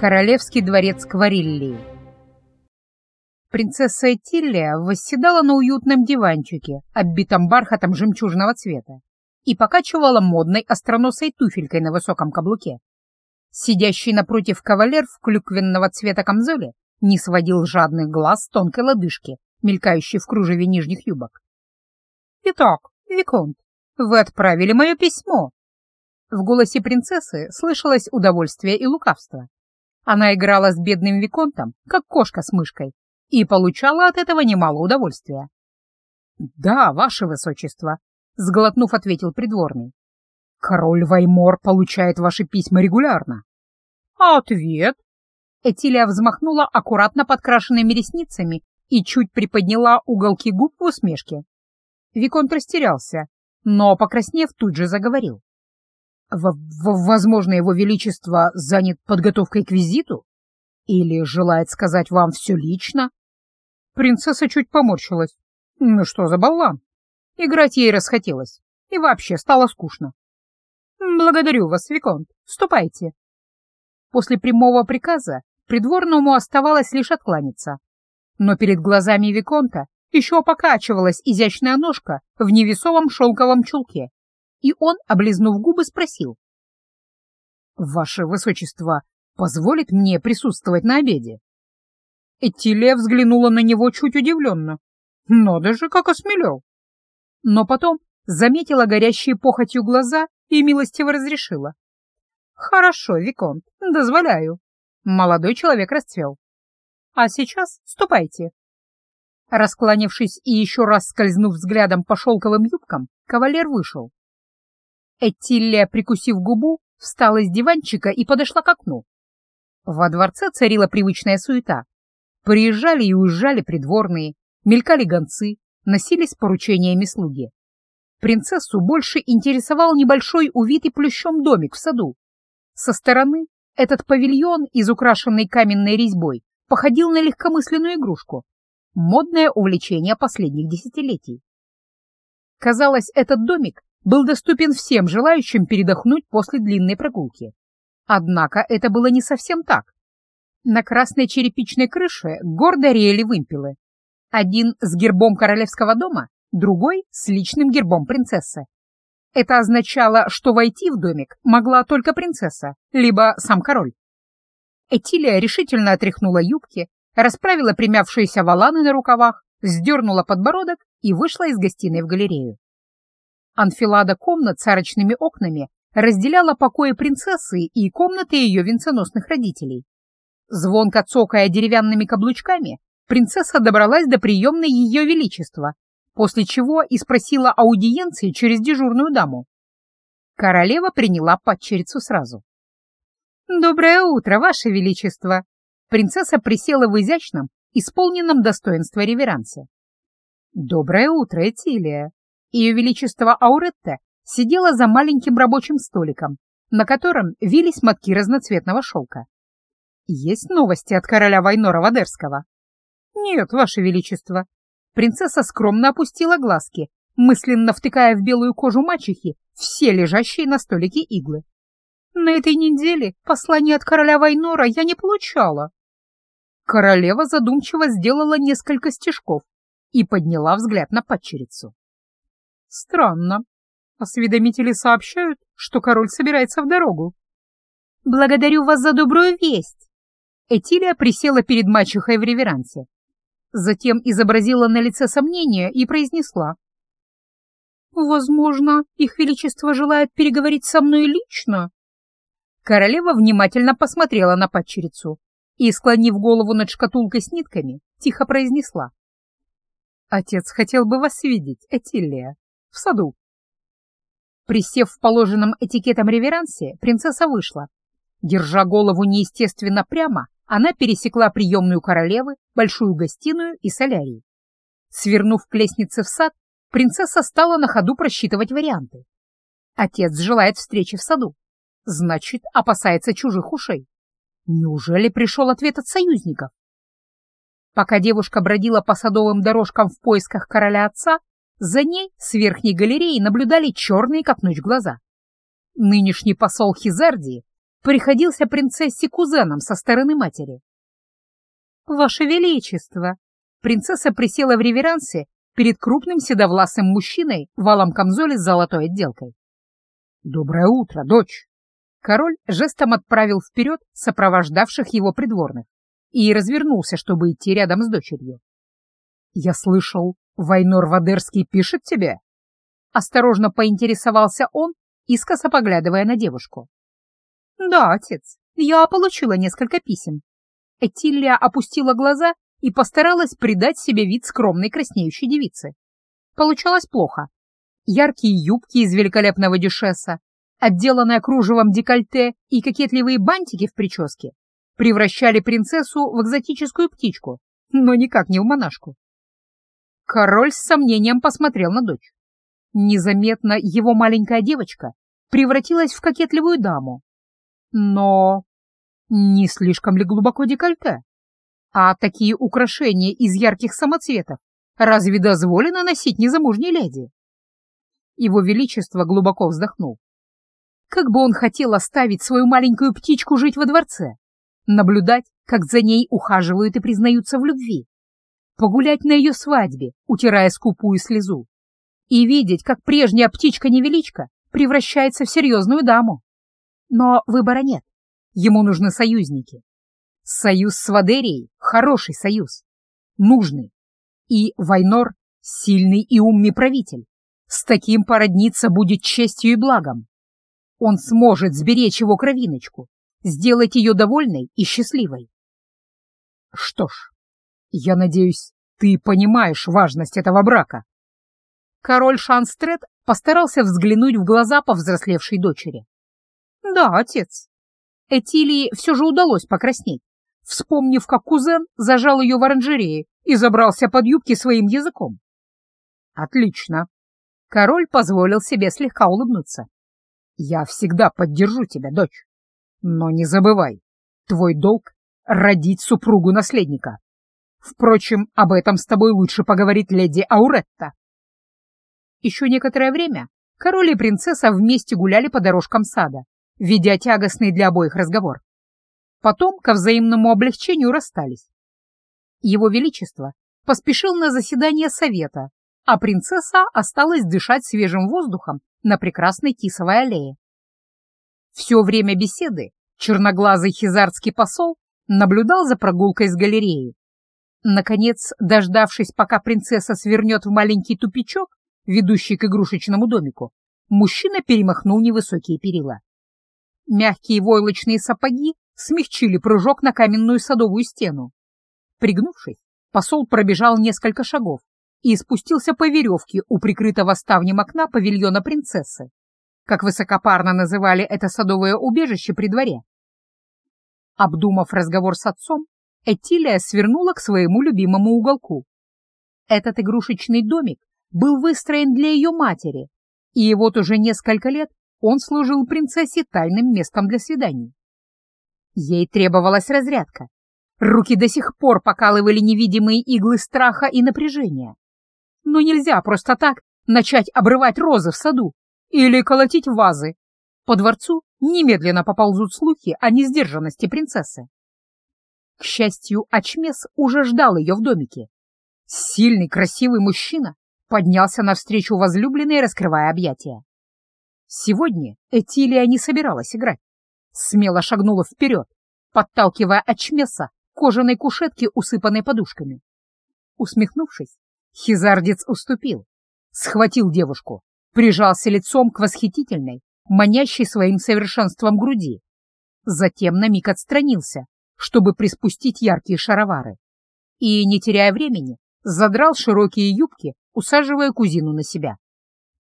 Королевский дворец Квариллии. Принцесса Этиллия восседала на уютном диванчике, оббитом бархатом жемчужного цвета, и покачивала модной остроносой туфелькой на высоком каблуке. Сидящий напротив кавалер в клюквенного цвета камзоле не сводил жадных глаз тонкой лодыжки, мелькающей в кружеве нижних юбок. «Итак, Виконт, вы отправили мое письмо!» В голосе принцессы слышалось удовольствие и лукавство. Она играла с бедным Виконтом, как кошка с мышкой, и получала от этого немало удовольствия. «Да, ваше высочество», — сглотнув, ответил придворный. «Король Ваймор получает ваши письма регулярно». «А ответ?» Этилия взмахнула аккуратно подкрашенными ресницами и чуть приподняла уголки губ в усмешке. Виконт растерялся, но, покраснев, тут же заговорил. В возможно, его величество занят подготовкой к визиту? Или желает сказать вам все лично? Принцесса чуть поморщилась. Ну что за баллан? Играть ей расхотелось. И вообще стало скучно. Благодарю вас, Виконт. Ступайте. После прямого приказа придворному оставалось лишь откланяться. Но перед глазами Виконта еще покачивалась изящная ножка в невесовом шелковом чулке и он, облизнув губы, спросил. «Ваше Высочество позволит мне присутствовать на обеде?» Этилия взглянула на него чуть удивленно. «Надо же, как осмелел!» Но потом заметила горящие похотью глаза и милостиво разрешила. «Хорошо, Виконт, дозволяю». Молодой человек расцвел. «А сейчас ступайте». Раскланившись и еще раз скользнув взглядом по шелковым юбкам, кавалер вышел. Этиллия, прикусив губу, встала с диванчика и подошла к окну. Во дворце царила привычная суета. Приезжали и уезжали придворные, мелькали гонцы, носились поручениями слуги. Принцессу больше интересовал небольшой увитый плющом домик в саду. Со стороны этот павильон, из украшенной каменной резьбой, походил на легкомысленную игрушку. Модное увлечение последних десятилетий. Казалось, этот домик был доступен всем желающим передохнуть после длинной прогулки. Однако это было не совсем так. На красной черепичной крыше гордо реяли вымпелы. Один с гербом королевского дома, другой с личным гербом принцессы. Это означало, что войти в домик могла только принцесса, либо сам король. Этилия решительно отряхнула юбки, расправила примявшиеся валаны на рукавах, сдернула подбородок и вышла из гостиной в галерею. Анфилада комнат с арочными окнами разделяла покои принцессы и комнаты ее венценосных родителей. Звонко цокая деревянными каблучками, принцесса добралась до приемной ее величества, после чего и спросила аудиенции через дежурную даму. Королева приняла падчерицу сразу. «Доброе утро, ваше величество!» Принцесса присела в изящном, исполненном достоинства реверансе. «Доброе утро, Этилия!» Ее Величество Ауретте сидела за маленьким рабочим столиком, на котором вились мотки разноцветного шелка. «Есть новости от короля Вайнора Вадерского?» «Нет, Ваше Величество». Принцесса скромно опустила глазки, мысленно втыкая в белую кожу мачехи все лежащие на столике иглы. «На этой неделе послание от короля Вайнора я не получала». Королева задумчиво сделала несколько стежков и подняла взгляд на падчерицу. Странно. Осведомители сообщают, что король собирается в дорогу. Благодарю вас за добрую весть. Этилия присела перед мачехой в реверансе. Затем изобразила на лице сомнение и произнесла. «Возможно, их величество желает переговорить со мной лично?» Королева внимательно посмотрела на падчерицу и, склонив голову над шкатулкой с нитками, тихо произнесла. «Отец хотел бы вас видеть, Этилия в саду. Присев в положенном этикетом реверансе, принцесса вышла. Держа голову неестественно прямо, она пересекла приемную королевы, большую гостиную и солярий. Свернув к лестнице в сад, принцесса стала на ходу просчитывать варианты. Отец желает встречи в саду. Значит, опасается чужих ушей. Неужели пришел ответ от союзников? Пока девушка бродила по садовым дорожкам в поисках короля отца, за ней с верхней галереи наблюдали черные, как ночь, глаза. Нынешний посол Хизардии приходился принцессе кузеном со стороны матери. «Ваше Величество!» Принцесса присела в реверансе перед крупным седовласым мужчиной в алом камзоле с золотой отделкой. «Доброе утро, дочь!» Король жестом отправил вперед сопровождавших его придворных и развернулся, чтобы идти рядом с дочерью. «Я слышал, Вайнор Вадерский пишет тебе?» Осторожно поинтересовался он, искоса поглядывая на девушку. «Да, отец, я получила несколько писем». Этилия опустила глаза и постаралась придать себе вид скромной краснеющей девицы. Получалось плохо. Яркие юбки из великолепного дюшеса, отделанное кружевом декольте и кокетливые бантики в прическе превращали принцессу в экзотическую птичку, но никак не в монашку. Король с сомнением посмотрел на дочь. Незаметно его маленькая девочка превратилась в кокетливую даму. Но не слишком ли глубоко декольте? А такие украшения из ярких самоцветов разве дозволено носить незамужней леди? Его Величество глубоко вздохнул. Как бы он хотел оставить свою маленькую птичку жить во дворце, наблюдать, как за ней ухаживают и признаются в любви, погулять на ее свадьбе, утирая скупую слезу, и видеть, как прежняя птичка-невеличка превращается в серьезную даму. Но выбора нет. Ему нужны союзники. Союз с Вадерией — хороший союз. Нужный. И Вайнор — сильный и умный правитель. С таким породниться будет честью и благом. Он сможет сберечь его кровиночку, сделать ее довольной и счастливой. Что ж, я надеюсь, ты понимаешь важность этого брака. Король Шанстрет постарался взглянуть в глаза повзрослевшей дочери. Да, отец. Этилии все же удалось покраснеть, вспомнив, как кузен зажал ее в оранжерее и забрался под юбки своим языком. Отлично. Король позволил себе слегка улыбнуться. Я всегда поддержу тебя, дочь. Но не забывай, твой долг — родить супругу наследника. Впрочем, об этом с тобой лучше поговорить леди Ауретта. Еще некоторое время король и принцесса вместе гуляли по дорожкам сада, ведя тягостный для обоих разговор. Потом ко взаимному облегчению расстались. Его Величество поспешил на заседание совета, а принцесса осталась дышать свежим воздухом на прекрасной Тисовой аллее. Все время беседы черноглазый хизардский посол наблюдал за прогулкой с галереей. Наконец, дождавшись, пока принцесса свернет в маленький тупичок, ведущий к игрушечному домику, мужчина перемахнул невысокие перила. Мягкие войлочные сапоги смягчили прыжок на каменную садовую стену. Пригнувшись, посол пробежал несколько шагов и спустился по веревке у прикрытого ставнем окна павильона принцессы как высокопарно называли это садовое убежище при дворе. Обдумав разговор с отцом, Этилия свернула к своему любимому уголку. Этот игрушечный домик был выстроен для ее матери, и вот уже несколько лет он служил принцессе тайным местом для свиданий. Ей требовалась разрядка. Руки до сих пор покалывали невидимые иглы страха и напряжения. Но нельзя просто так начать обрывать розы в саду или колотить вазы. По дворцу немедленно поползут слухи о несдержанности принцессы. К счастью, Ачмес уже ждал ее в домике. Сильный, красивый мужчина поднялся навстречу возлюбленной, раскрывая объятия. Сегодня Этилия не собиралась играть. Смело шагнула вперед, подталкивая Ачмеса к кожаной кушетке, усыпанной подушками. Усмехнувшись, Хизардец уступил, схватил девушку, прижался лицом к восхитительной, манящей своим совершенством груди. Затем на миг отстранился, чтобы приспустить яркие шаровары. И, не теряя времени, задрал широкие юбки, усаживая кузину на себя.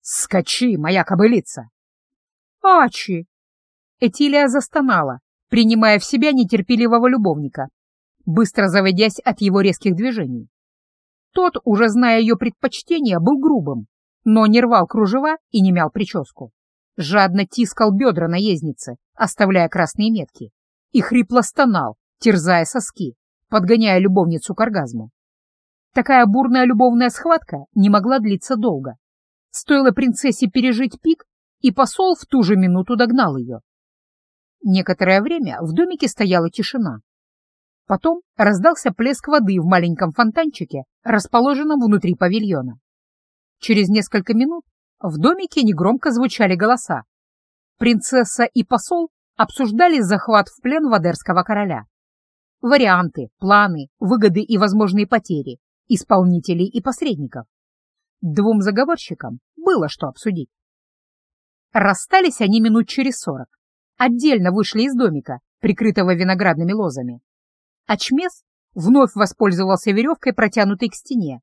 «Скачи, моя кобылица!» «Ачи!» Этилия застонала, принимая в себя нетерпеливого любовника, быстро заводясь от его резких движений. Тот, уже зная ее предпочтения, был грубым, но не рвал кружева и не мял прическу. Жадно тискал бедра наездницы, оставляя красные метки, и хрипло стонал, терзая соски, подгоняя любовницу к оргазму. Такая бурная любовная схватка не могла длиться долго. Стоило принцессе пережить пик, и посол в ту же минуту догнал ее. Некоторое время в домике стояла тишина. Потом раздался плеск воды в маленьком фонтанчике, расположенном внутри павильона. Через несколько минут в домике негромко звучали голоса. Принцесса и посол обсуждали захват в плен Вадерского короля. Варианты, планы, выгоды и возможные потери, исполнителей и посредников. Двум заговорщикам было что обсудить. Расстались они минут через сорок. Отдельно вышли из домика, прикрытого виноградными лозами. Ачмес вновь воспользовался веревкой, протянутой к стене,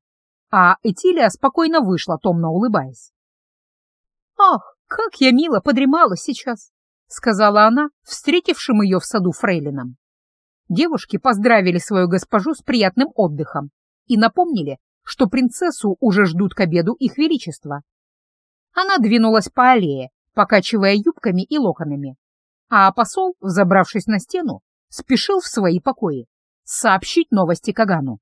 а Этилия спокойно вышла, томно улыбаясь. «Ах, как я мило подремала сейчас!» — сказала она, встретившим ее в саду фрейлином. Девушки поздравили свою госпожу с приятным отдыхом и напомнили, что принцессу уже ждут к обеду их величества. Она двинулась по аллее, покачивая юбками и локонами, а посол, взобравшись на стену, спешил в свои покои сообщить новости Кагану.